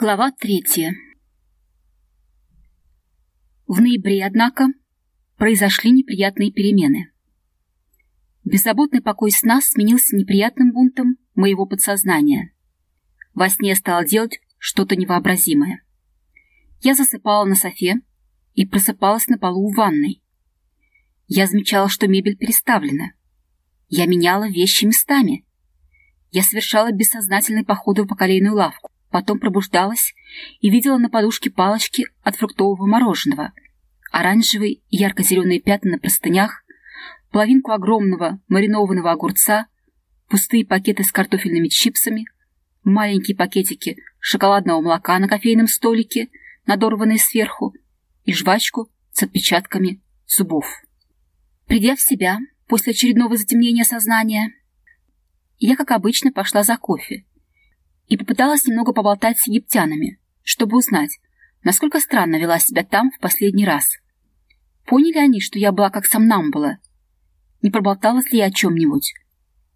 Глава третья. В ноябре, однако, произошли неприятные перемены. Беззаботный покой сна сменился неприятным бунтом моего подсознания. Во сне я стала делать что-то невообразимое. Я засыпала на софе и просыпалась на полу в ванной. Я замечала, что мебель переставлена. Я меняла вещи местами. Я совершала бессознательные походы в бакалейную лавку потом пробуждалась и видела на подушке палочки от фруктового мороженого, оранжевые и ярко-зеленые пятна на простынях, половинку огромного маринованного огурца, пустые пакеты с картофельными чипсами, маленькие пакетики шоколадного молока на кофейном столике, надорванные сверху, и жвачку с отпечатками зубов. Придя в себя после очередного затемнения сознания, я, как обычно, пошла за кофе и попыталась немного поболтать с египтянами, чтобы узнать, насколько странно вела себя там в последний раз. Поняли они, что я была как сам нам была? Не проболталась ли я о чем-нибудь?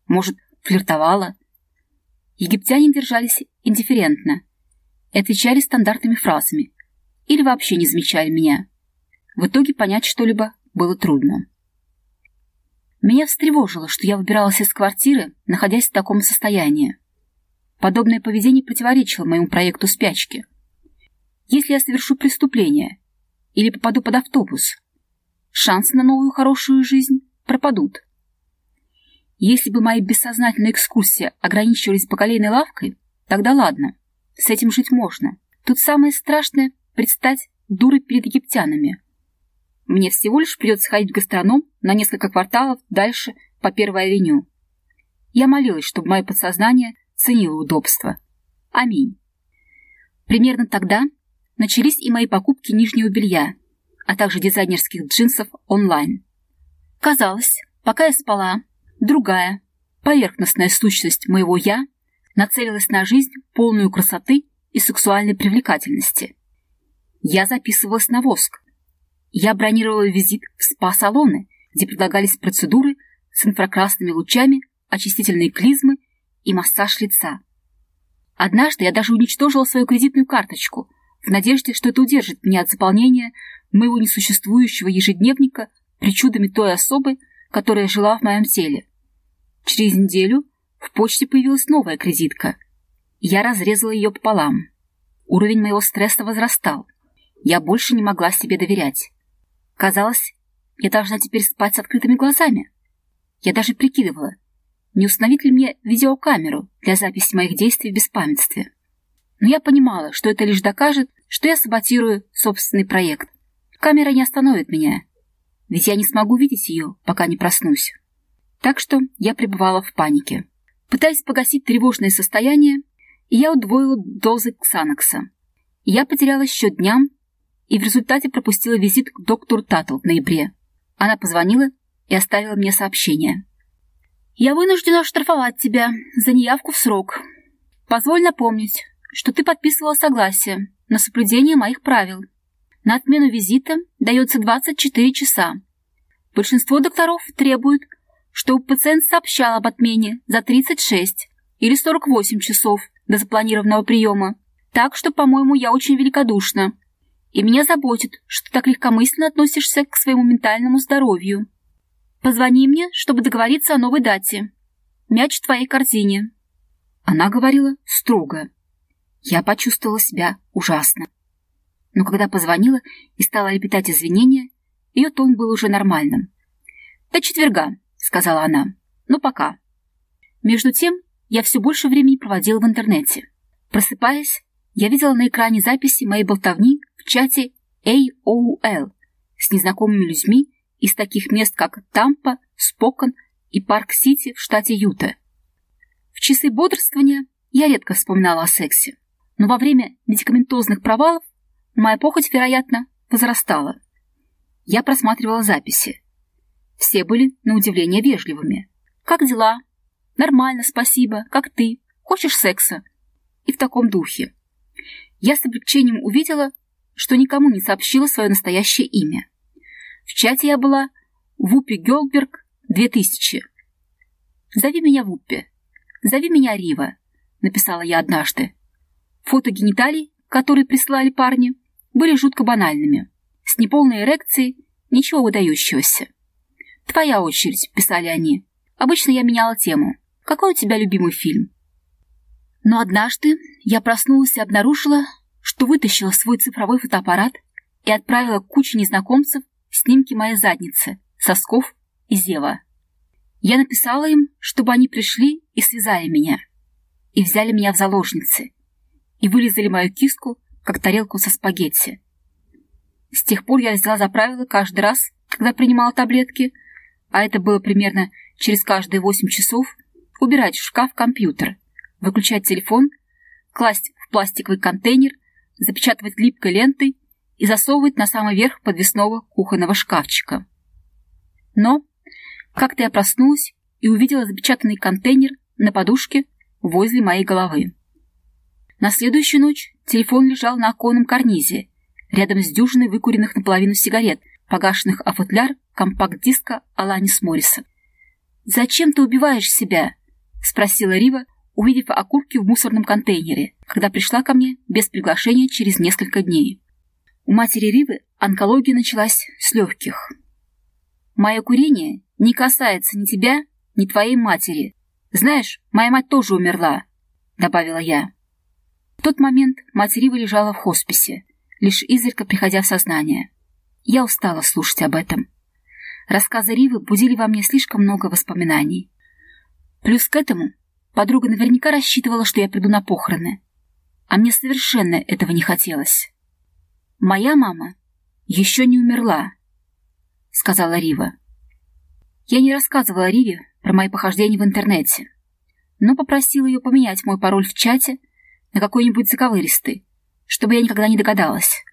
Может, флиртовала? Египтяне держались индифферентно и отвечали стандартными фразами или вообще не замечали меня. В итоге понять что-либо было трудно. Меня встревожило, что я выбиралась из квартиры, находясь в таком состоянии. Подобное поведение противоречило моему проекту спячки. Если я совершу преступление или попаду под автобус, шансы на новую хорошую жизнь пропадут. Если бы мои бессознательные экскурсии ограничивались бакалейной лавкой, тогда ладно, с этим жить можно. Тут самое страшное — предстать дурой перед египтянами. Мне всего лишь придется сходить в гастроном на несколько кварталов дальше по Первой авеню. Я молилась, чтобы мое подсознание ценила удобство. Аминь. Примерно тогда начались и мои покупки нижнего белья, а также дизайнерских джинсов онлайн. Казалось, пока я спала, другая, поверхностная сущность моего «я» нацелилась на жизнь, полную красоты и сексуальной привлекательности. Я записывалась на воск. Я бронировала визит в спа-салоны, где предлагались процедуры с инфракрасными лучами, очистительные клизмы и массаж лица. Однажды я даже уничтожила свою кредитную карточку в надежде, что это удержит меня от заполнения моего несуществующего ежедневника причудами той особы, которая жила в моем теле. Через неделю в почте появилась новая кредитка. Я разрезала ее пополам. Уровень моего стресса возрастал. Я больше не могла себе доверять. Казалось, я должна теперь спать с открытыми глазами. Я даже прикидывала, не установить ли мне видеокамеру для записи моих действий в беспамятстве. Но я понимала, что это лишь докажет, что я саботирую собственный проект. Камера не остановит меня, ведь я не смогу видеть ее, пока не проснусь. Так что я пребывала в панике. Пытаясь погасить тревожное состояние, я удвоила дозы Ксанокса. Я потеряла счет дням и в результате пропустила визит к доктору Татл в ноябре. Она позвонила и оставила мне сообщение. Я вынуждена оштрафовать тебя за неявку в срок. Позволь напомнить, что ты подписывала согласие на соблюдение моих правил. На отмену визита дается 24 часа. Большинство докторов требуют, чтобы пациент сообщал об отмене за 36 или 48 часов до запланированного приема. Так что, по-моему, я очень великодушна. И меня заботит, что ты так легкомысленно относишься к своему ментальному здоровью. Позвони мне, чтобы договориться о новой дате. Мяч в твоей корзине». Она говорила строго. Я почувствовала себя ужасно. Но когда позвонила и стала лепетать извинения, ее тон был уже нормальным. «До четверга», — сказала она. «Ну, пока». Между тем, я все больше времени проводила в интернете. Просыпаясь, я видела на экране записи моей болтовни в чате AOL с незнакомыми людьми из таких мест, как Тампа, Спокан и Парк-Сити в штате Юта. В часы бодрствования я редко вспоминала о сексе, но во время медикаментозных провалов моя похоть, вероятно, возрастала. Я просматривала записи. Все были, на удивление, вежливыми. «Как дела?» «Нормально, спасибо. Как ты? Хочешь секса?» И в таком духе. Я с облегчением увидела, что никому не сообщила свое настоящее имя. В чате я была Вупи Гелберг 2000. «Зови меня Вуппи. Зови меня Рива», — написала я однажды. Фото гениталий которые прислали парни, были жутко банальными, с неполной эрекцией, ничего выдающегося. «Твоя очередь», — писали они. Обычно я меняла тему. «Какой у тебя любимый фильм?» Но однажды я проснулась и обнаружила, что вытащила свой цифровой фотоаппарат и отправила к куче незнакомцев снимки моей задницы, сосков и зева. Я написала им, чтобы они пришли и связали меня, и взяли меня в заложницы, и вылезали мою киску, как тарелку со спагетти. С тех пор я взяла за правило каждый раз, когда принимала таблетки, а это было примерно через каждые восемь часов, убирать в шкаф компьютер, выключать телефон, класть в пластиковый контейнер, запечатывать липкой лентой и засовывать на самый верх подвесного кухонного шкафчика. Но как-то я проснулась и увидела запечатанный контейнер на подушке возле моей головы. На следующую ночь телефон лежал на оконном карнизе, рядом с дюжиной выкуренных наполовину сигарет, погашенных о футляр компакт-диска Аланис Морриса. «Зачем ты убиваешь себя?» — спросила Рива, увидев окурки в мусорном контейнере, когда пришла ко мне без приглашения через несколько дней. У матери Ривы онкология началась с легких. «Мое курение не касается ни тебя, ни твоей матери. Знаешь, моя мать тоже умерла», — добавила я. В тот момент мать Ривы лежала в хосписе, лишь изредка приходя в сознание. Я устала слушать об этом. Рассказы Ривы будили во мне слишком много воспоминаний. Плюс к этому подруга наверняка рассчитывала, что я приду на похороны. А мне совершенно этого не хотелось. «Моя мама еще не умерла», — сказала Рива. Я не рассказывала Риве про мои похождения в интернете, но попросила ее поменять мой пароль в чате на какой-нибудь заковыристый, чтобы я никогда не догадалась.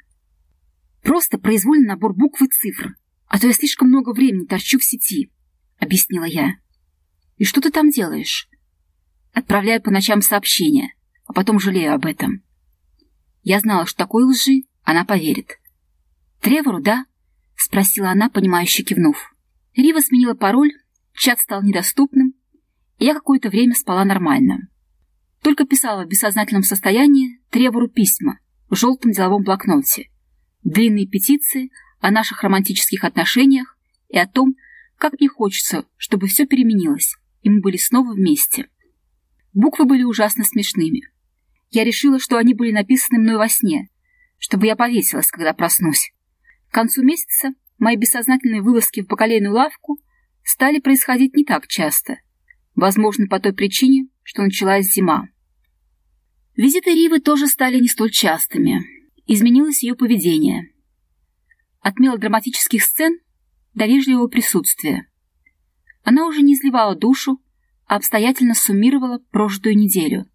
Просто произвольный набор букв и цифр, а то я слишком много времени торчу в сети, — объяснила я. И что ты там делаешь? Отправляю по ночам сообщения, а потом жалею об этом. Я знала, что такой лжи она поверит. «Тревору, да?» — спросила она, понимающе кивнув. Рива сменила пароль, чат стал недоступным, и я какое-то время спала нормально. Только писала в бессознательном состоянии Тревору письма в желтом деловом блокноте, длинные петиции о наших романтических отношениях и о том, как мне хочется, чтобы все переменилось, и мы были снова вместе. Буквы были ужасно смешными. Я решила, что они были написаны мной во сне, чтобы я повесилась, когда проснусь. К концу месяца мои бессознательные вылазки в бакалейную лавку стали происходить не так часто, возможно, по той причине, что началась зима. Визиты Ривы тоже стали не столь частыми. Изменилось ее поведение. От мелодраматических сцен до вежливого присутствия. Она уже не изливала душу, а обстоятельно суммировала прожитую неделю,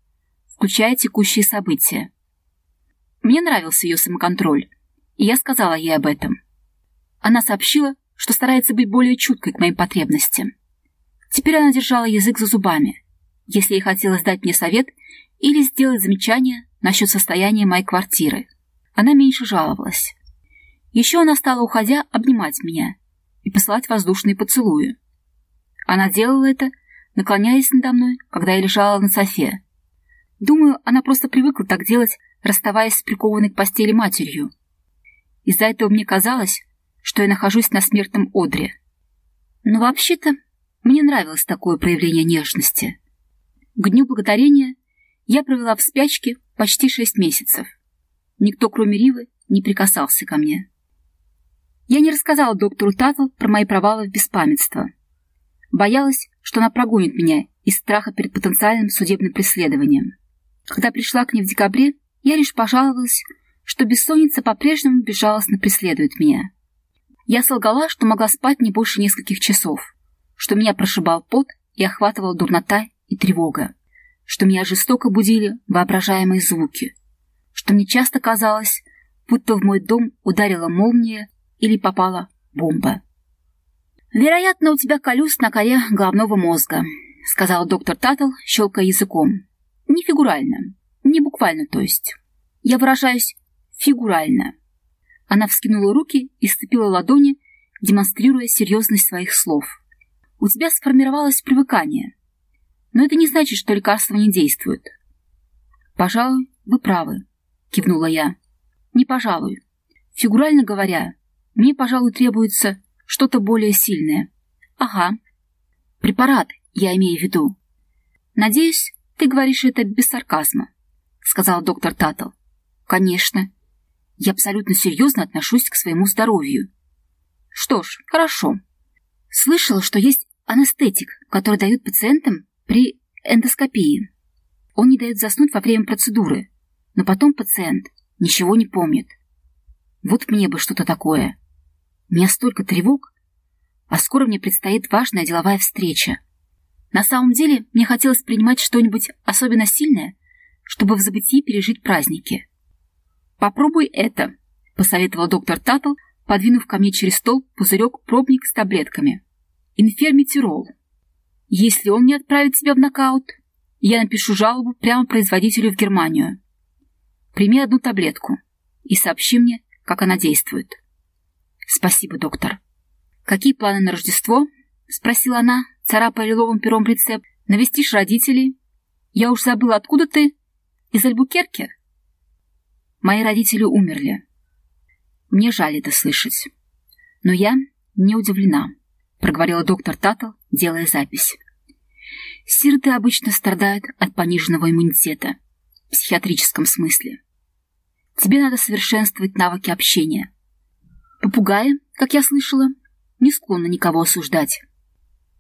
включая текущие события. Мне нравился ее самоконтроль, и я сказала ей об этом. Она сообщила, что старается быть более чуткой к моим потребностям. Теперь она держала язык за зубами, если ей хотелось дать мне совет или сделать замечание насчет состояния моей квартиры. Она меньше жаловалась. Еще она стала, уходя, обнимать меня и посылать воздушные поцелуи. Она делала это, наклоняясь надо мной, когда я лежала на софе. Думаю, она просто привыкла так делать расставаясь с прикованной к постели матерью. Из-за этого мне казалось, что я нахожусь на смертном одре. Но вообще-то мне нравилось такое проявление нежности. К Дню Благодарения я провела в спячке почти шесть месяцев. Никто, кроме Ривы, не прикасался ко мне. Я не рассказала доктору Татл про мои провалы в беспамятство. Боялась, что она прогонит меня из страха перед потенциальным судебным преследованием. Когда пришла к ней в декабре, я лишь пожаловалась, что бессонница по-прежнему безжалостно преследует меня. Я солгала, что могла спать не больше нескольких часов, что меня прошибал пот и охватывала дурнота и тревога, что меня жестоко будили воображаемые звуки, что мне часто казалось, будто в мой дом ударила молния или попала бомба. «Вероятно, у тебя колюс на коре головного мозга», — сказал доктор Таттл, щелкая языком. «Не фигурально. Не буквально, то есть. Я выражаюсь фигурально. Она вскинула руки и сцепила ладони, демонстрируя серьезность своих слов. У тебя сформировалось привыкание. Но это не значит, что лекарства не действуют. Пожалуй, вы правы, кивнула я. Не пожалуй. Фигурально говоря, мне, пожалуй, требуется что-то более сильное. Ага. Препарат, я имею в виду. Надеюсь, ты говоришь это без сарказма, сказал доктор Таттл. Конечно. Я абсолютно серьезно отношусь к своему здоровью. Что ж, хорошо. Слышала, что есть анестетик, который дают пациентам при эндоскопии. Он не дает заснуть во время процедуры, но потом пациент ничего не помнит. Вот мне бы что-то такое. У меня столько тревог, а скоро мне предстоит важная деловая встреча. На самом деле мне хотелось принимать что-нибудь особенно сильное, чтобы в забытии пережить праздники. «Попробуй это», — посоветовал доктор Таттл, подвинув ко мне через стол пузырек-пробник с таблетками. «Инфермитирол. Если он не отправит тебя в нокаут, я напишу жалобу прямо производителю в Германию. Прими одну таблетку и сообщи мне, как она действует». «Спасибо, доктор». «Какие планы на Рождество?» — спросила она, царапая лиловым пером рецепт. «Навестишь родителей?» «Я уж забыла, откуда ты? Из Альбукерки?» «Мои родители умерли. Мне жаль это слышать. Но я не удивлена», — проговорила доктор Таттл, делая запись. «Сироты обычно страдают от пониженного иммунитета, в психиатрическом смысле. Тебе надо совершенствовать навыки общения. Попугаи, как я слышала, не склонны никого осуждать.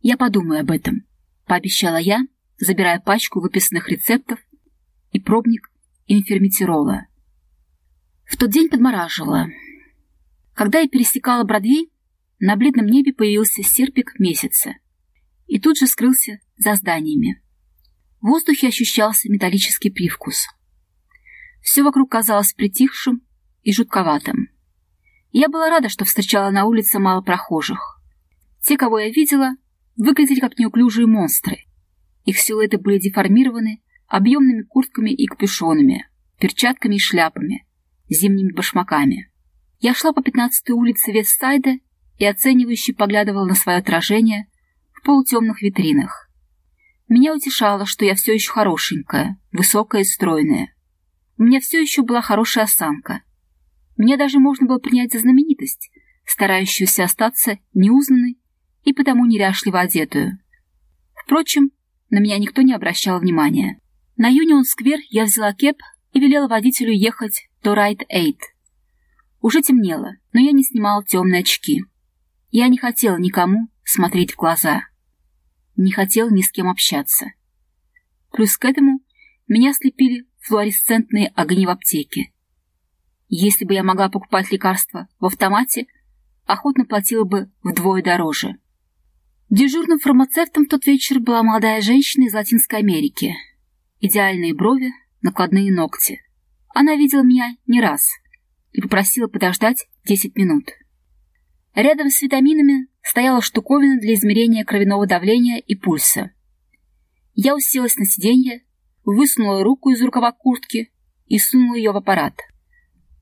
Я подумаю об этом, пообещала я, забирая пачку выписанных рецептов и пробник инферметирола. В тот день подмораживала. Когда я пересекала Бродвей, на бледном небе появился серпик месяца и тут же скрылся за зданиями. В воздухе ощущался металлический привкус. Все вокруг казалось притихшим и жутковатым. Я была рада, что встречала на улице мало прохожих. Те, кого я видела, выглядели как неуклюжие монстры. Их силуэты были деформированы объемными куртками и капюшонами, перчатками и шляпами, зимними башмаками. Я шла по 15-й улице Вестсайда и оценивающе поглядывала на свое отражение в полутемных витринах. Меня утешало, что я все еще хорошенькая, высокая и стройная. У меня все еще была хорошая осанка — меня даже можно было принять за знаменитость, старающуюся остаться неузнанной и потому неряшливо одетую. Впрочем, на меня никто не обращал внимания. На Юнион-сквер я взяла кеп и велела водителю ехать до Райт-Эйт. Уже темнело, но я не снимала темные очки. Я не хотела никому смотреть в глаза. Не хотела ни с кем общаться. Плюс к этому меня слепили флуоресцентные огни в аптеке. Если бы я могла покупать лекарства в автомате, охотно платила бы вдвое дороже. Дежурным фармацевтом в тот вечер была молодая женщина из Латинской Америки. Идеальные брови, накладные ногти. Она видела меня не раз и попросила подождать 10 минут. Рядом с витаминами стояла штуковина для измерения кровяного давления и пульса. Я уселась на сиденье, высунула руку из рукава куртки и сунула ее в аппарат.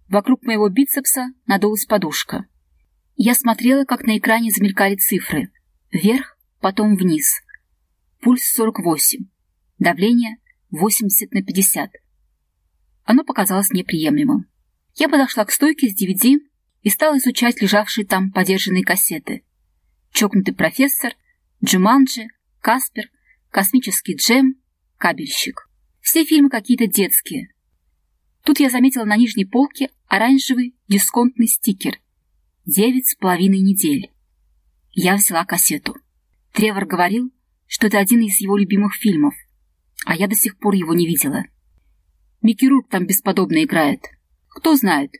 Вокруг моего бицепса надулась подушка. Я смотрела, как на экране замелькали цифры. Вверх, потом вниз. Пульс 48. Давление 80 на 50. Оно показалось неприемлемым. Я подошла к стойке с DVD и стала изучать лежавшие там подержанные кассеты. Чокнутый профессор, Джуманджи, Каспер, Космический джем, Кабельщик. Все фильмы какие-то детские. Тут я заметила на нижней полке оранжевый дисконтный стикер. Девять с половиной недель. Я взяла кассету. Тревор говорил, что это один из его любимых фильмов, а я до сих пор его не видела. Микки там бесподобно играет. Кто знает,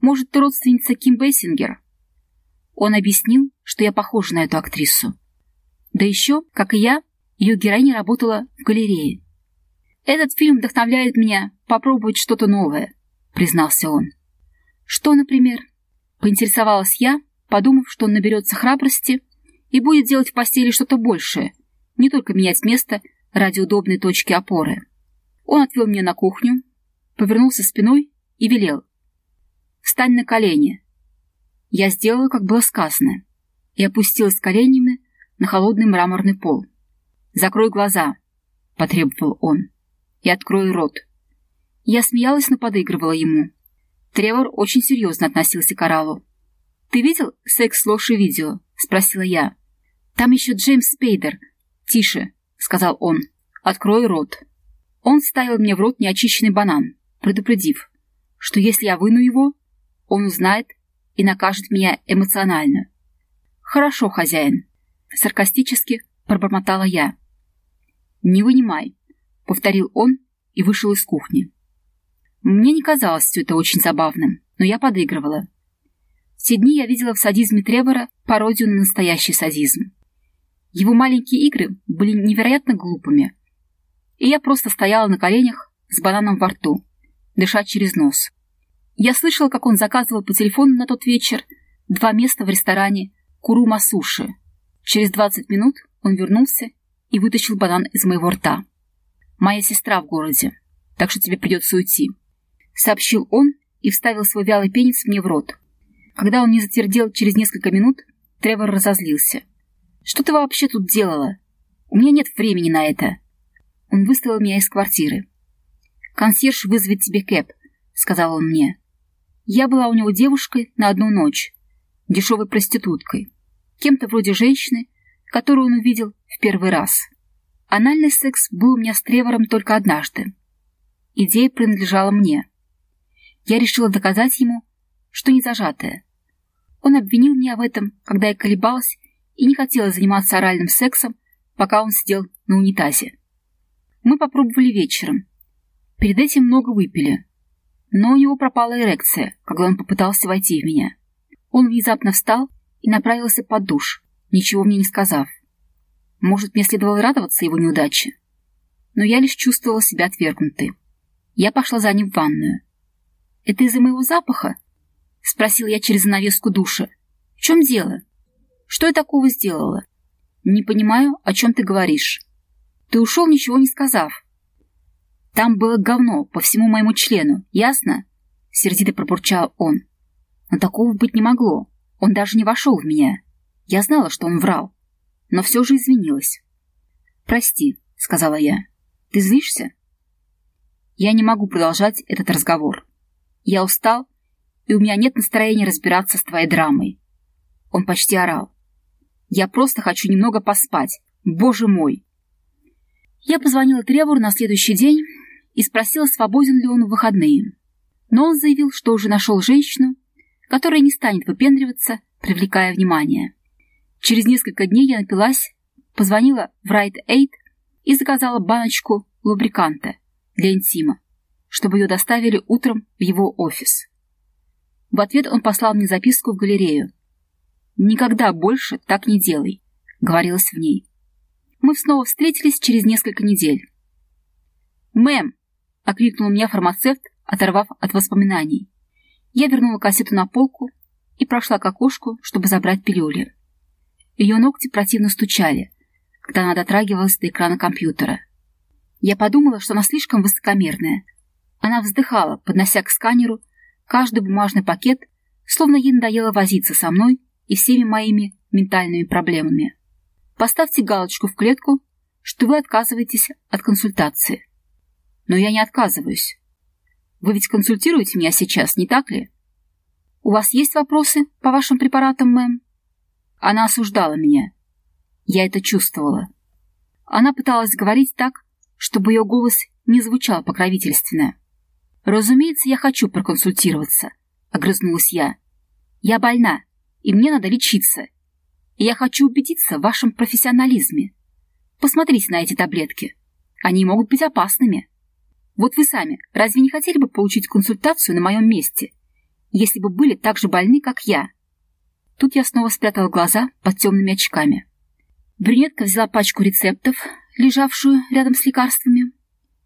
может, ты родственница Ким Бейсингер? Он объяснил, что я похожа на эту актрису. Да еще, как и я, ее героиня работала в галерее. «Этот фильм вдохновляет меня попробовать что-то новое», — признался он. «Что, например?» — поинтересовалась я, подумав, что он наберется храбрости и будет делать в постели что-то большее, не только менять место ради удобной точки опоры. Он отвел меня на кухню, повернулся спиной и велел. «Встань на колени». Я сделала, как было сказано, и опустилась коленями на холодный мраморный пол. «Закрой глаза», — потребовал он, — «и открой рот». Я смеялась, но подыгрывала ему. Тревор очень серьезно относился к оралу. «Ты видел секс-ложь видео?» — спросила я. «Там еще Джеймс Спейдер». «Тише», — сказал он. «Открой рот». Он ставил мне в рот неочищенный банан, предупредив, что если я выну его, он узнает и накажет меня эмоционально. «Хорошо, хозяин», — саркастически пробормотала я. «Не вынимай», — повторил он и вышел из кухни. Мне не казалось все это очень забавным, но я подыгрывала. Все дни я видела в садизме Тревора пародию на настоящий садизм. Его маленькие игры были невероятно глупыми, и я просто стояла на коленях с бананом во рту, дыша через нос. Я слышала, как он заказывал по телефону на тот вечер два места в ресторане Курума Суши. Через 20 минут он вернулся и вытащил банан из моего рта. «Моя сестра в городе, так что тебе придется уйти», — сообщил он и вставил свой вялый пенис мне в рот. Когда он не затвердел через несколько минут, Тревор разозлился. «Что ты вообще тут делала? У меня нет времени на это». Он выставил меня из квартиры. «Консьерж вызовет тебе кэп», — сказал он мне. Я была у него девушкой на одну ночь, дешевой проституткой, кем-то вроде женщины, которую он увидел в первый раз. Анальный секс был у меня с Тревором только однажды. Идея принадлежала мне. Я решила доказать ему, что не зажатая. Он обвинил меня в этом, когда я колебалась и не хотела заниматься оральным сексом, пока он сидел на унитазе. Мы попробовали вечером. Перед этим много выпили. Но у него пропала эрекция, когда он попытался войти в меня. Он внезапно встал и направился под душ, ничего мне не сказав. Может, мне следовало радоваться его неудаче? Но я лишь чувствовала себя отвергнутой. Я пошла за ним в ванную. «Это из-за моего запаха?» — спросил я через занавеску душа. «В чем дело? Что я такого сделала?» «Не понимаю, о чем ты говоришь. Ты ушел, ничего не сказав. Там было говно по всему моему члену, ясно?» — сердито пробурчал он. Но такого быть не могло. Он даже не вошел в меня. Я знала, что он врал, но все же извинилась. «Прости», — сказала я. «Ты злишься?» Я не могу продолжать этот разговор. Я устал, и у меня нет настроения разбираться с твоей драмой. Он почти орал. Я просто хочу немного поспать. Боже мой! Я позвонила Тревору на следующий день и спросила, свободен ли он в выходные. Но он заявил, что уже нашел женщину, которая не станет выпендриваться, привлекая внимание. Через несколько дней я напилась, позвонила в Right Aid и заказала баночку лубриканта для интима, чтобы ее доставили утром в его офис. В ответ он послал мне записку в галерею. «Никогда больше так не делай», — говорилось в ней. Мы снова встретились через несколько недель. «Мэм!» — окликнул меня фармацевт, оторвав от воспоминаний. Я вернула кассету на полку и прошла к окошку, чтобы забрать пилюли. Ее ногти противно стучали, когда она дотрагивалась до экрана компьютера. Я подумала, что она слишком высокомерная. Она вздыхала, поднося к сканеру каждый бумажный пакет, словно ей надоело возиться со мной и всеми моими ментальными проблемами. Поставьте галочку в клетку, что вы отказываетесь от консультации. Но я не отказываюсь. Вы ведь консультируете меня сейчас, не так ли? У вас есть вопросы по вашим препаратам, мэм? Она осуждала меня. Я это чувствовала. Она пыталась говорить так, чтобы ее голос не звучал покровительственно. «Разумеется, я хочу проконсультироваться», — огрызнулась я. «Я больна, и мне надо лечиться. И я хочу убедиться в вашем профессионализме. Посмотрите на эти таблетки. Они могут быть опасными. Вот вы сами разве не хотели бы получить консультацию на моем месте, если бы были так же больны, как я?» Тут я снова спрятала глаза под темными очками. Брюнетка взяла пачку рецептов, лежавшую рядом с лекарствами,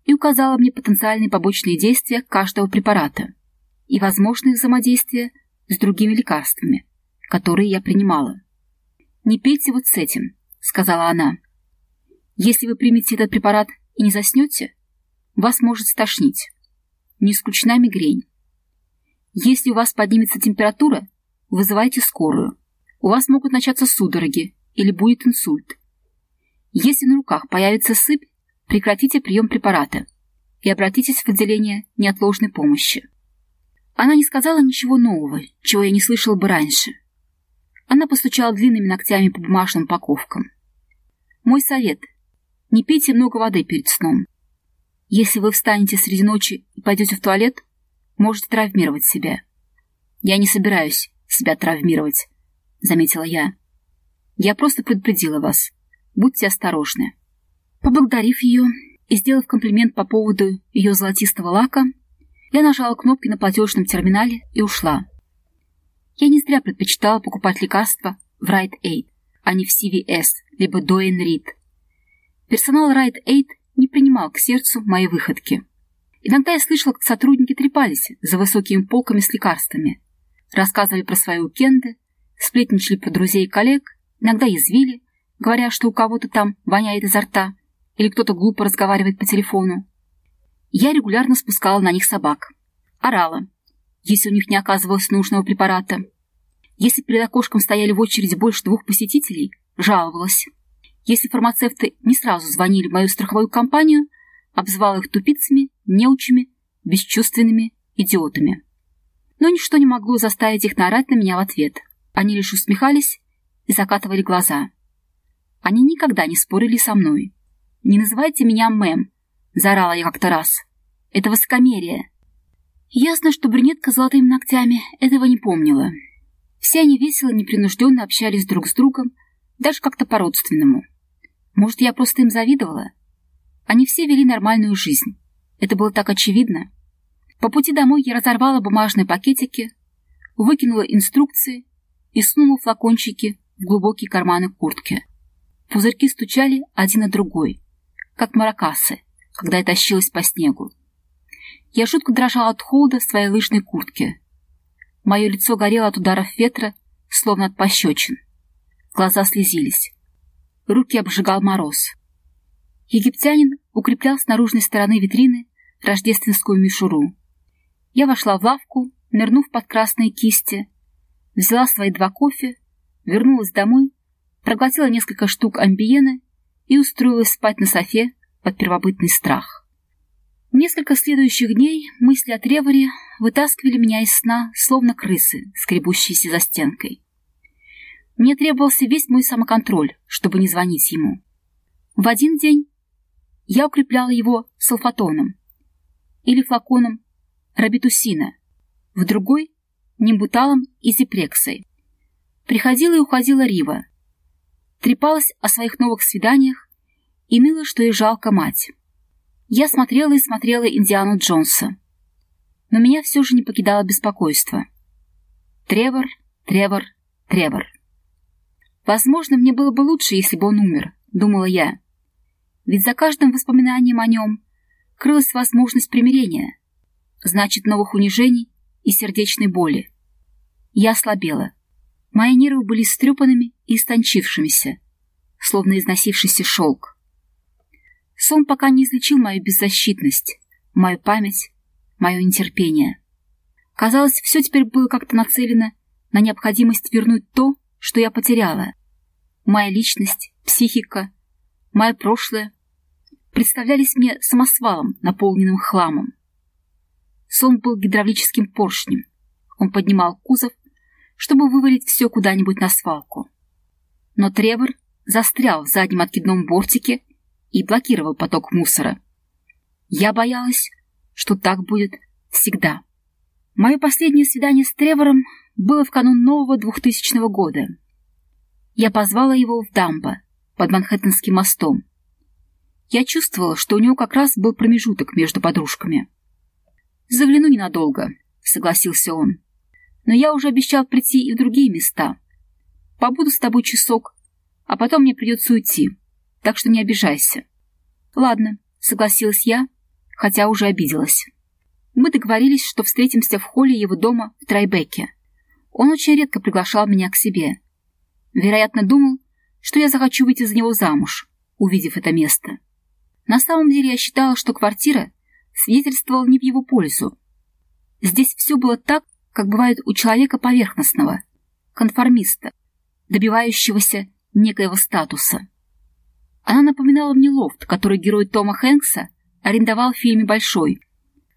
и указала мне потенциальные побочные действия каждого препарата и возможные взаимодействия с другими лекарствами, которые я принимала. «Не пейте вот с этим», — сказала она. «Если вы примете этот препарат и не заснете, вас может стошнить. Не скучна мигрень. Если у вас поднимется температура, вызывайте скорую. У вас могут начаться судороги или будет инсульт. Если на руках появится сыпь, прекратите прием препарата. и обратитесь в отделение неотложной помощи. Она не сказала ничего нового, чего я не слышал бы раньше. Она постучала длинными ногтями по бумажным упаковкам. Мой совет — не пейте много воды перед сном. Если вы встанете среди ночи и пойдете в туалет, можете травмировать себя. Я не собираюсь себя травмировать, — заметила я. Я просто предупредила вас. Будьте осторожны. Поблагодарив ее и сделав комплимент по поводу ее золотистого лака, я нажала кнопки на платежном терминале и ушла. Я не зря предпочитала покупать лекарства в Rite Aid, а не в CVS, либо Doan Reed. Персонал Rite Aid не принимал к сердцу мои выходки. Иногда я слышала, как сотрудники трепались за высокими полками с лекарствами, рассказывали про свои уикенды, сплетничали про друзей и коллег, иногда язвили, говоря, что у кого-то там воняет изо рта, или кто-то глупо разговаривает по телефону. Я регулярно спускала на них собак. Орала, если у них не оказывалось нужного препарата. Если перед окошком стояли в очереди больше двух посетителей, жаловалась. Если фармацевты не сразу звонили в мою страховую компанию, обзывала их тупицами, неучами, бесчувственными идиотами. Но ничто не могло заставить их наорать на меня в ответ. Они лишь усмехались и закатывали глаза. Они никогда не спорили со мной. «Не называйте меня мэм», — заорала я как-то раз. «Это высокомерие». Ясно, что брюнетка с золотыми ногтями этого не помнила. Все они весело, непринужденно общались друг с другом, даже как-то по-родственному. Может, я просто им завидовала? Они все вели нормальную жизнь. Это было так очевидно. По пути домой я разорвала бумажные пакетики, выкинула инструкции и сунула флакончики в глубокие карманы куртки. Пузырьки стучали один на другой, как маракасы, когда я тащилась по снегу. Я жутко дрожала от холода в своей лыжной куртке. Мое лицо горело от ударов ветра, словно от пощечин. Глаза слезились. Руки обжигал мороз. Египтянин укреплял с наружной стороны витрины рождественскую мишуру. Я вошла в лавку, нырнув под красные кисти, взяла свои два кофе, вернулась домой, проглотила несколько штук амбиены и устроилась спать на софе под первобытный страх. Несколько следующих дней мысли о Треворе вытаскивали меня из сна, словно крысы, скребущиеся за стенкой. Мне требовался весь мой самоконтроль, чтобы не звонить ему. В один день я укрепляла его салфатоном или флаконом робитусина, в другой — нимбуталом и зипрексой. Приходила и уходила Рива, трепалась о своих новых свиданиях и ныла, что ей жалко мать. Я смотрела и смотрела Индиану Джонса, но меня все же не покидало беспокойство. Тревор, Тревор, Тревор. Возможно, мне было бы лучше, если бы он умер, думала я. Ведь за каждым воспоминанием о нем крылась возможность примирения, значит, новых унижений и сердечной боли. Я ослабела. Мои нервы были стрепанными и истончившимися, словно износившийся шелк. Сон пока не излечил мою беззащитность, мою память, мое нетерпение. Казалось, все теперь было как-то нацелено на необходимость вернуть то, что я потеряла. Моя личность, психика, мое прошлое представлялись мне самосвалом, наполненным хламом. Сон был гидравлическим поршнем. Он поднимал кузов, чтобы вывалить все куда-нибудь на свалку. Но Тревор застрял в заднем откидном бортике и блокировал поток мусора. Я боялась, что так будет всегда. Мое последнее свидание с Тревором было в канун нового 2000 года. Я позвала его в Дамбо, под Манхэттенским мостом. Я чувствовала, что у него как раз был промежуток между подружками. «Загляну ненадолго», — согласился он. «Но я уже обещал прийти и в другие места. Побуду с тобой часок, а потом мне придется уйти, так что не обижайся». «Ладно», — согласилась я, хотя уже обиделась. Мы договорились, что встретимся в холле его дома в Трайбеке. Он очень редко приглашал меня к себе. Вероятно, думал, что я захочу выйти за него замуж, увидев это место. На самом деле я считала, что квартира свидетельствовала не в его пользу. Здесь все было так, как бывает у человека поверхностного, конформиста, добивающегося некоего статуса. Она напоминала мне лофт, который герой Тома Хэнкса арендовал в фильме «Большой».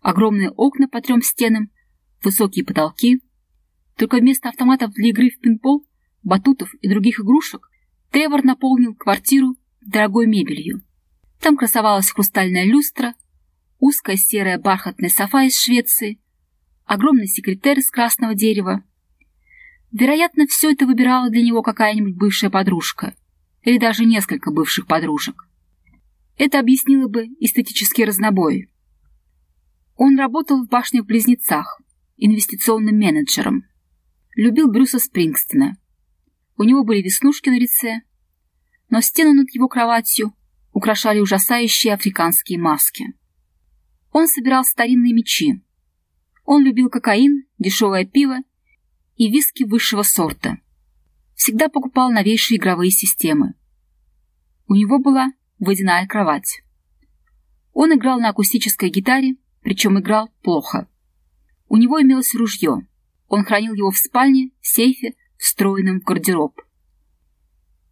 Огромные окна по трем стенам, высокие потолки. Только вместо автоматов для игры в пинбол, батутов и других игрушек Тревор наполнил квартиру дорогой мебелью. Там красовалась хрустальная люстра, узкая серая бархатная софа из Швеции, огромный секретарь из красного дерева. Вероятно, все это выбирала для него какая-нибудь бывшая подружка или даже несколько бывших подружек. Это объяснило бы эстетический разнобой. Он работал в башнях-близнецах, инвестиционным менеджером. Любил Брюса Спрингстена. У него были веснушки на лице, но стену над его кроватью украшали ужасающие африканские маски. Он собирал старинные мечи. Он любил кокаин, дешевое пиво и виски высшего сорта. Всегда покупал новейшие игровые системы. У него была водяная кровать. Он играл на акустической гитаре, причем играл плохо. У него имелось ружье. Он хранил его в спальне, в сейфе, встроенном в гардероб.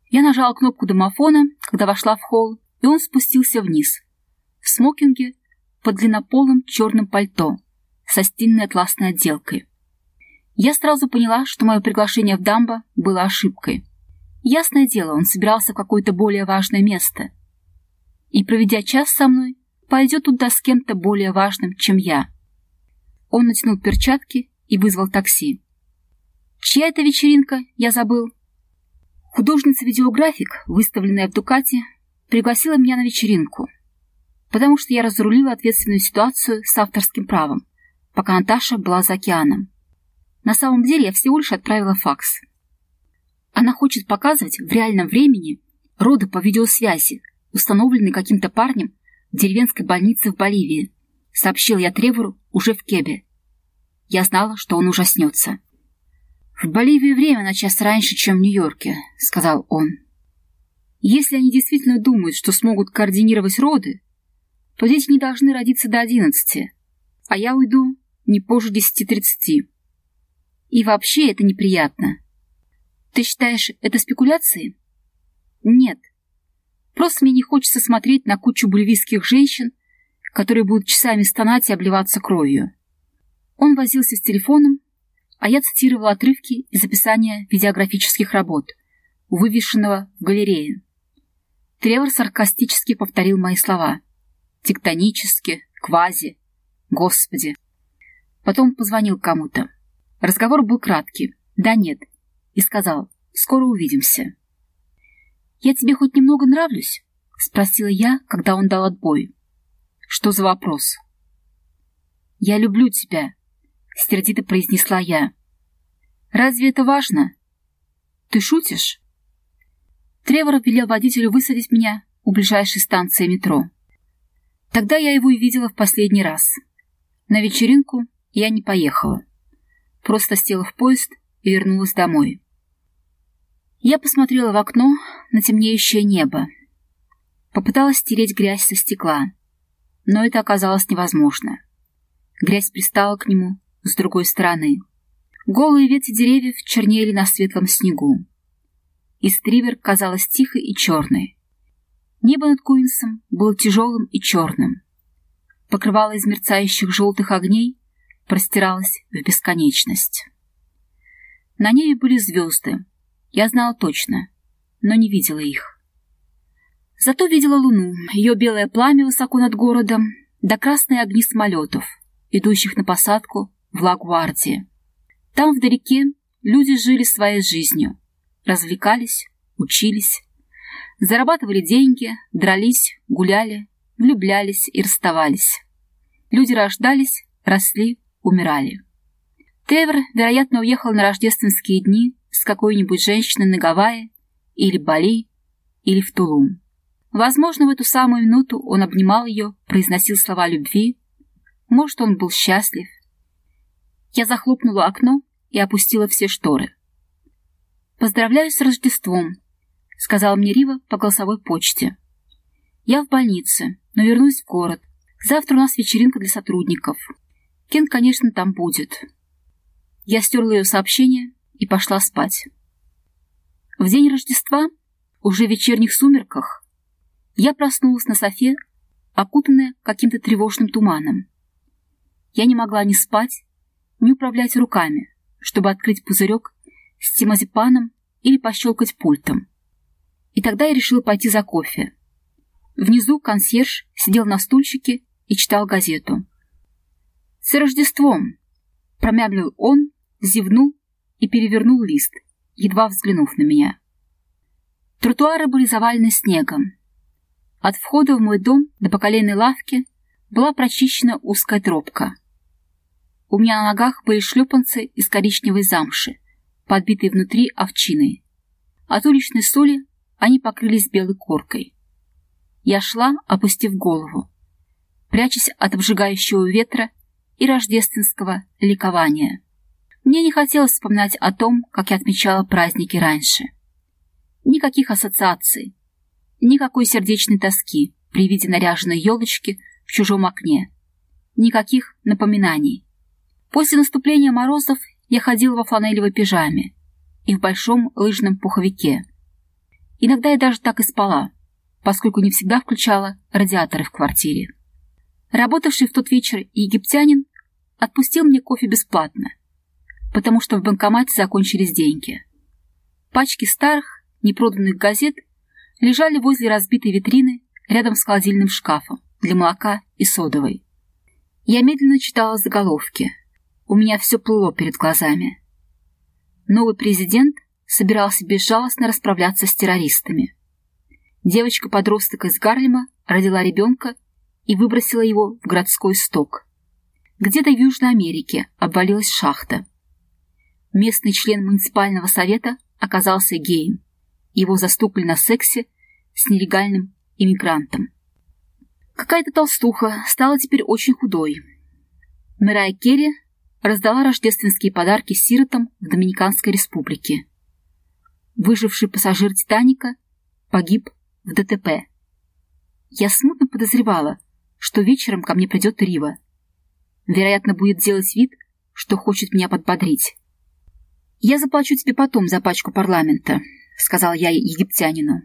Я нажала кнопку домофона, когда вошла в холл, и он спустился вниз. В смокинге под длиннополым черным пальто со стильной атласной отделкой. Я сразу поняла, что мое приглашение в Дамбо было ошибкой. Ясное дело, он собирался в какое-то более важное место. И, проведя час со мной, пойдет туда с кем-то более важным, чем я. Он натянул перчатки и вызвал такси. Чья это вечеринка, я забыл. Художница-видеографик, выставленная в Дукате, пригласила меня на вечеринку, потому что я разрулила ответственную ситуацию с авторским правом, пока Наташа была за океаном. На самом деле я всего лишь отправила факс. Она хочет показывать в реальном времени роды по видеосвязи, установленные каким-то парнем в деревенской больнице в Боливии, сообщил я Тревору уже в Кебе. Я знала, что он ужаснется. «В Боливии время на час раньше, чем в Нью-Йорке», — сказал он. «Если они действительно думают, что смогут координировать роды, то дети не должны родиться до одиннадцати, а я уйду не позже десяти тридцати. И вообще это неприятно. Ты считаешь, это спекуляции? Нет. Просто мне не хочется смотреть на кучу боливийских женщин, которые будут часами стонать и обливаться кровью. Он возился с телефоном, а я цитировала отрывки из описания видеографических работ, вывешенного в галерее. Тревор саркастически повторил мои слова. Тектонически, квази, господи. Потом позвонил кому-то. Разговор был краткий. Да, нет. И сказал, скоро увидимся. «Я тебе хоть немного нравлюсь?» — спросила я, когда он дал отбой. «Что за вопрос?» «Я люблю тебя», — сердито произнесла я. «Разве это важно? Ты шутишь?» Тревор велел водителю высадить меня у ближайшей станции метро. Тогда я его и видела в последний раз. На вечеринку я не поехала. Просто села в поезд и вернулась домой. Я посмотрела в окно на темнеющее небо. Попыталась стереть грязь со стекла, но это оказалось невозможно. Грязь пристала к нему с другой стороны. Голые ветви деревьев чернели на светлом снегу. И стривер казалась тихой и черной. Небо над Куинсом было тяжелым и черным. Покрывало из мерцающих желтых огней простиралось в бесконечность. На небе были звезды, я знала точно, но не видела их. Зато видела луну, ее белое пламя высоко над городом, да красные огни самолетов, идущих на посадку в Лагвардии. Там вдалеке люди жили своей жизнью, развлекались, учились, зарабатывали деньги, дрались, гуляли, влюблялись и расставались. Люди рождались, росли, умирали. Тевр, вероятно, уехал на рождественские дни с какой-нибудь женщиной на Гавайи или Бали или в Тулум. Возможно, в эту самую минуту он обнимал ее, произносил слова любви. Может, он был счастлив, я захлопнула окно и опустила все шторы. «Поздравляю с Рождеством», — сказала мне Рива по голосовой почте. «Я в больнице, но вернусь в город. Завтра у нас вечеринка для сотрудников. Кен, конечно, там будет». Я стерла ее сообщение и пошла спать. В день Рождества, уже в вечерних сумерках, я проснулась на софе окутанная каким-то тревожным туманом. Я не могла ни спать, ни управлять руками, чтобы открыть пузырек с тимазепаном или пощелкать пультом. И тогда я решила пойти за кофе. Внизу консьерж сидел на стульчике и читал газету. «С Рождеством!» — промямлил он, зевнул и перевернул лист, едва взглянув на меня. Тротуары были завалены снегом. От входа в мой дом до поколенной лавки была прочищена узкая тропка. У меня на ногах были шлепанцы из коричневой замши, подбитые внутри овчиной. От уличной соли они покрылись белой коркой. Я шла, опустив голову, прячась от обжигающего ветра и рождественского ликования. Мне не хотелось вспоминать о том, как я отмечала праздники раньше. Никаких ассоциаций, никакой сердечной тоски при виде наряженной елочки в чужом окне, никаких напоминаний. После наступления морозов я ходила во фланелевой пижаме и в большом лыжном пуховике. Иногда я даже так и спала, поскольку не всегда включала радиаторы в квартире. Работавший в тот вечер египтянин отпустил мне кофе бесплатно, потому что в банкомате закончились деньги. Пачки старых, непроданных газет лежали возле разбитой витрины рядом с холодильным шкафом для молока и содовой. Я медленно читала заголовки. У меня все плыло перед глазами. Новый президент собирался безжалостно расправляться с террористами. Девочка-подросток из Гарлема родила ребенка и выбросила его в городской сток. Где-то в Южной Америке обвалилась шахта. Местный член муниципального совета оказался геем. Его застукали на сексе с нелегальным иммигрантом. Какая-то толстуха стала теперь очень худой. Мэрайя Керри раздала рождественские подарки сиротам в Доминиканской республике. Выживший пассажир «Титаника» погиб в ДТП. Я смутно подозревала, что вечером ко мне придет Рива. Вероятно, будет делать вид, что хочет меня подбодрить. «Я заплачу тебе потом за пачку парламента», — сказал я египтянину.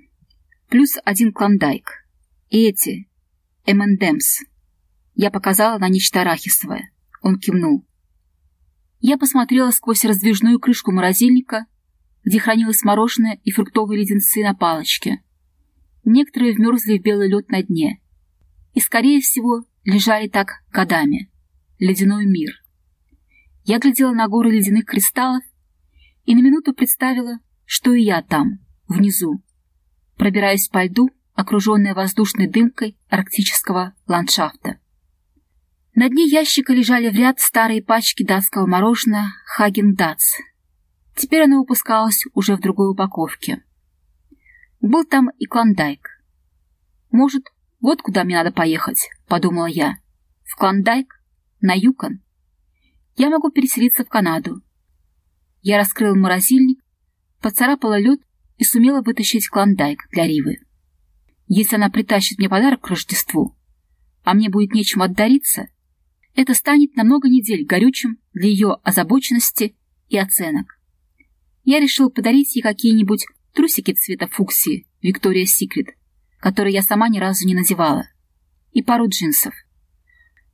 «Плюс один клондайк. И эти, M&M's». Я показала на нечто арахисовое. Он кивнул. Я посмотрела сквозь раздвижную крышку морозильника, где хранилось мороженое и фруктовые леденцы на палочке. Некоторые вмерзли в белый лед на дне. И, скорее всего, лежали так годами. Ледяной мир. Я глядела на горы ледяных кристаллов и на минуту представила, что и я там, внизу. Пробираюсь по льду, окруженная воздушной дымкой арктического ландшафта. На дне ящика лежали в ряд старые пачки датского мороженого «Хаген Датс». Теперь оно выпускалось уже в другой упаковке. Был там и клондайк. «Может, вот куда мне надо поехать», — подумала я. «В клондайк? На Юкон? Я могу переселиться в Канаду». Я раскрыл морозильник, поцарапала лед и сумела вытащить клондайк для Ривы. Если она притащит мне подарок к Рождеству, а мне будет нечем отдариться, это станет на много недель горючим для ее озабоченности и оценок. Я решил подарить ей какие-нибудь трусики цвета фуксии Виктория Секрет, которые я сама ни разу не надевала, и пару джинсов.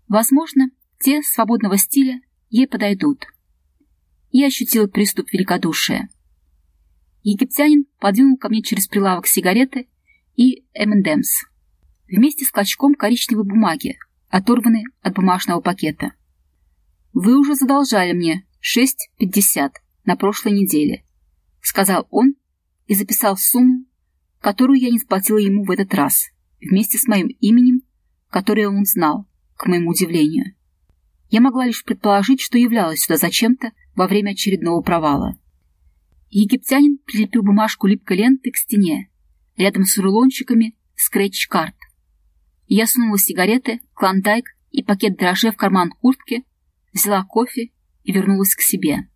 Возможно, те свободного стиля ей подойдут. Я ощутила приступ великодушия. Египтянин подвинул ко мне через прилавок сигареты и M&M's вместе с клочком коричневой бумаги, оторванный от бумажного пакета. «Вы уже задолжали мне 6,50 на прошлой неделе», — сказал он и записал сумму, которую я не заплатила ему в этот раз, вместе с моим именем, которое он знал, к моему удивлению. Я могла лишь предположить, что являлась сюда зачем-то во время очередного провала. Египтянин прилепил бумажку липкой ленты к стене, рядом с рулончиками скретч-карт. Я сунула сигареты, клондайк и пакет дрожжей в карман куртки, взяла кофе и вернулась к себе.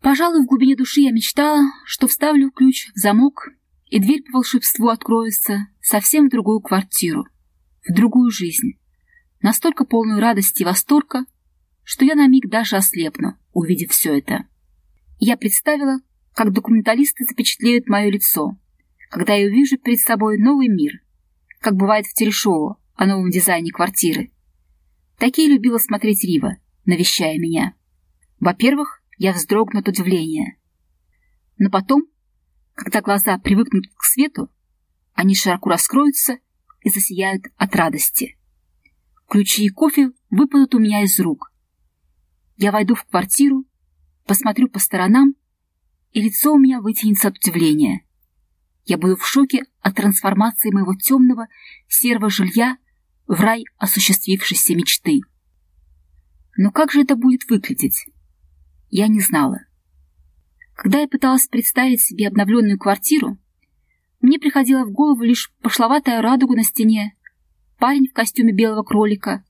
Пожалуй, в глубине души я мечтала, что вставлю ключ в замок, и дверь по волшебству откроется совсем в другую квартиру, в другую жизнь, настолько полную радости и восторга, что я на миг даже ослепну, увидев все это. Я представила, как документалисты запечатлеют мое лицо, когда я увижу перед собой новый мир — как бывает в телешоу о новом дизайне квартиры. Такие любила смотреть Рива, навещая меня. Во-первых, я вздрогну от удивления. Но потом, когда глаза привыкнут к свету, они широко раскроются и засияют от радости. Ключи и кофе выпадут у меня из рук. Я войду в квартиру, посмотрю по сторонам, и лицо у меня вытянется от удивления. Я буду в шоке от трансформации моего темного серого жилья в рай осуществившейся мечты. Но как же это будет выглядеть? Я не знала. Когда я пыталась представить себе обновленную квартиру, мне приходила в голову лишь пошловатая радуга на стене, парень в костюме белого кролика,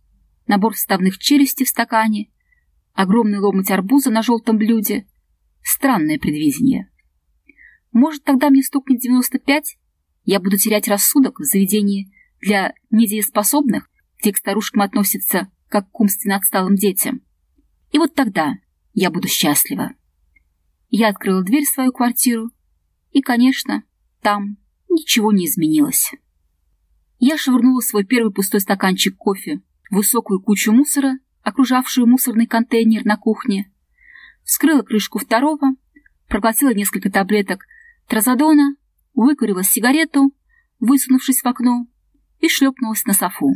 набор вставных челюстей в стакане, огромный ломоть арбуза на желтом блюде. Странное предвидение. Может, тогда мне стукнет 95, я буду терять рассудок в заведении для недееспособных, где к старушкам относятся как к умственно отсталым детям. И вот тогда я буду счастлива. Я открыла дверь в свою квартиру, и, конечно, там ничего не изменилось. Я швырнула свой первый пустой стаканчик кофе в высокую кучу мусора, окружавшую мусорный контейнер на кухне, вскрыла крышку второго, проглотила несколько таблеток тразодона, выкурила сигарету, высунувшись в окно, и шлепнулась на софу.